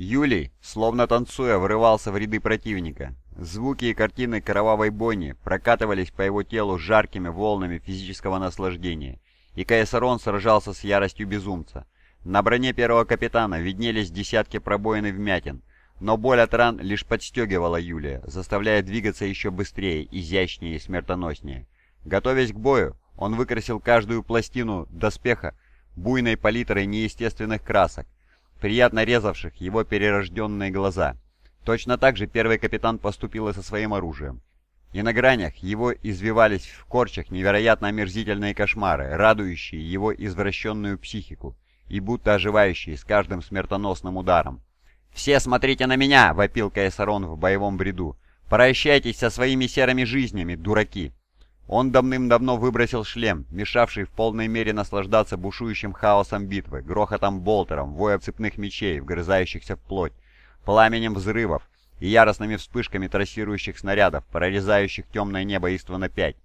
Юлий, словно танцуя, врывался в ряды противника. Звуки и картины кровавой бойни прокатывались по его телу жаркими волнами физического наслаждения, и Каесарон сражался с яростью безумца. На броне первого капитана виднелись десятки пробоин и вмятин, но боль от ран лишь подстегивала Юлия, заставляя двигаться еще быстрее, изящнее и смертоноснее. Готовясь к бою, он выкрасил каждую пластину доспеха буйной палитрой неестественных красок, приятно резавших его перерожденные глаза. Точно так же первый капитан поступил и со своим оружием. И на гранях его извивались в корчах невероятно омерзительные кошмары, радующие его извращенную психику и будто оживающие с каждым смертоносным ударом. «Все смотрите на меня!» — вопил Каесарон в боевом бреду. «Прощайтесь со своими серыми жизнями, дураки!» Он давным-давно выбросил шлем, мешавший в полной мере наслаждаться бушующим хаосом битвы, грохотом болтером, воем цепных мечей, вгрызающихся в плоть, пламенем взрывов и яростными вспышками трассирующих снарядов, прорезающих темное небо Иствана-5.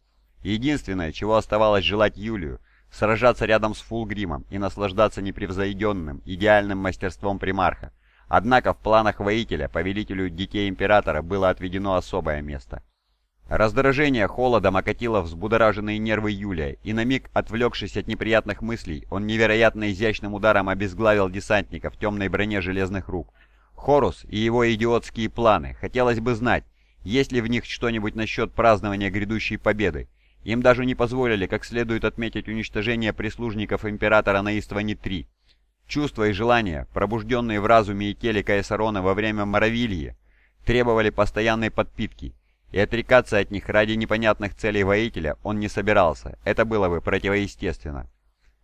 Единственное, чего оставалось желать Юлию, сражаться рядом с Фулгримом и наслаждаться непревзойденным, идеальным мастерством примарха. Однако в планах воителя, повелителю детей Императора, было отведено особое место — Раздражение холодом окатило взбудораженные нервы Юлия, и на миг, отвлекшись от неприятных мыслей, он невероятно изящным ударом обезглавил десантника в темной броне железных рук. Хорус и его идиотские планы. Хотелось бы знать, есть ли в них что-нибудь насчет празднования грядущей победы. Им даже не позволили как следует отметить уничтожение прислужников Императора на Истване-3. Чувства и желания, пробужденные в разуме и теле Каесарона во время Моровильи, требовали постоянной подпитки – и отрекаться от них ради непонятных целей воителя он не собирался, это было бы противоестественно.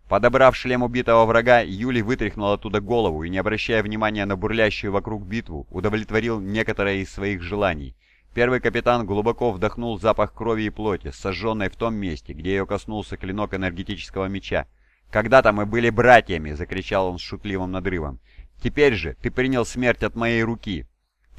Подобрав шлем убитого врага, Юлий вытряхнул оттуда голову и, не обращая внимания на бурлящую вокруг битву, удовлетворил некоторые из своих желаний. Первый капитан глубоко вдохнул запах крови и плоти, сожженной в том месте, где ее коснулся клинок энергетического меча. «Когда-то мы были братьями!» — закричал он с шутливым надрывом. «Теперь же ты принял смерть от моей руки!»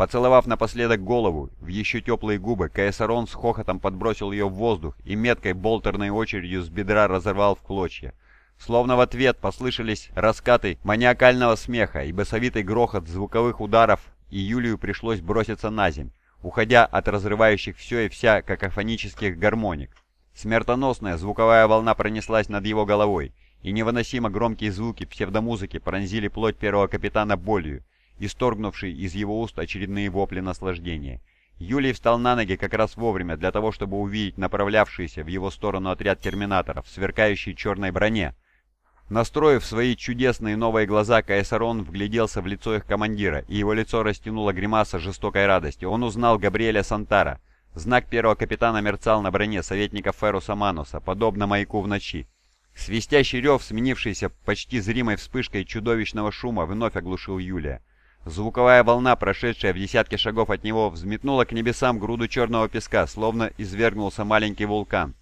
Поцеловав напоследок голову в еще теплые губы, Каесарон с хохотом подбросил ее в воздух и меткой болтерной очередью с бедра разорвал в клочья. Словно в ответ послышались раскаты маниакального смеха и басовитый грохот звуковых ударов, и Юлию пришлось броситься на земь, уходя от разрывающих все и вся какофонических гармоник. Смертоносная звуковая волна пронеслась над его головой, и невыносимо громкие звуки псевдомузыки пронзили плоть первого капитана болью, исторгнувший из его уст очередные вопли наслаждения. Юлий встал на ноги как раз вовремя для того, чтобы увидеть направлявшийся в его сторону отряд терминаторов, сверкающий черной броне. Настроив свои чудесные новые глаза, Каесарон вгляделся в лицо их командира, и его лицо растянуло гримаса жестокой радости. Он узнал Габриэля Сантара. Знак первого капитана мерцал на броне советника Феруса Мануса, подобно маяку в ночи. Свистящий рев, сменившийся почти зримой вспышкой чудовищного шума, вновь оглушил Юлия. Звуковая волна, прошедшая в десятки шагов от него, взметнула к небесам груду черного песка, словно извергнулся маленький вулкан.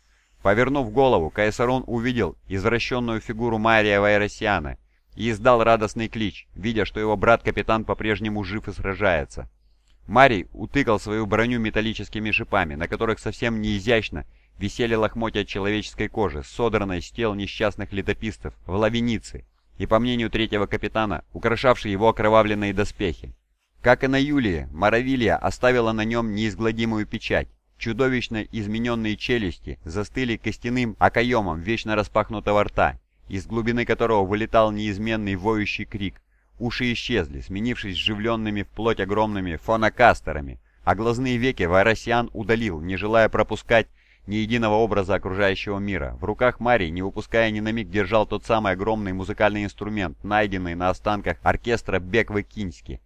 Повернув голову, Кайсарон увидел извращенную фигуру Мария Вайросиана и издал радостный клич, видя, что его брат-капитан по-прежнему жив и сражается. Марий утыкал свою броню металлическими шипами, на которых совсем не изящно висели лохмотья человеческой кожи, содранной с тел несчастных летописцев в лавинице, и, по мнению третьего капитана, украшавший его окровавленные доспехи. Как и на Юлии, Моровилья оставила на нем неизгладимую печать. Чудовищно измененные челюсти застыли костяным окоемом вечно распахнутого рта, из глубины которого вылетал неизменный воющий крик. Уши исчезли, сменившись живленными вплоть огромными фонокастерами, а глазные веки Варасиан удалил, не желая пропускать ни единого образа окружающего мира. В руках Марии, не выпуская ни на миг, держал тот самый огромный музыкальный инструмент, найденный на останках оркестра Беквы-Кински.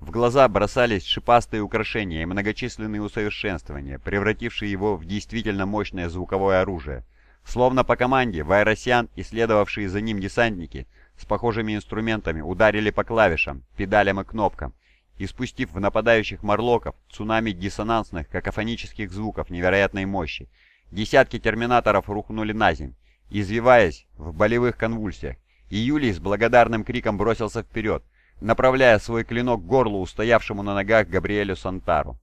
В глаза бросались шипастые украшения и многочисленные усовершенствования, превратившие его в действительно мощное звуковое оружие. Словно по команде, Вайросян и следовавшие за ним десантники с похожими инструментами ударили по клавишам, педалям и кнопкам, и спустив в нападающих морлоков цунами диссонансных какофонических звуков невероятной мощи, Десятки терминаторов рухнули на земь, извиваясь в болевых конвульсиях, и Юлий с благодарным криком бросился вперед, направляя свой клинок к горлу устоявшему на ногах Габриэлю Сантару.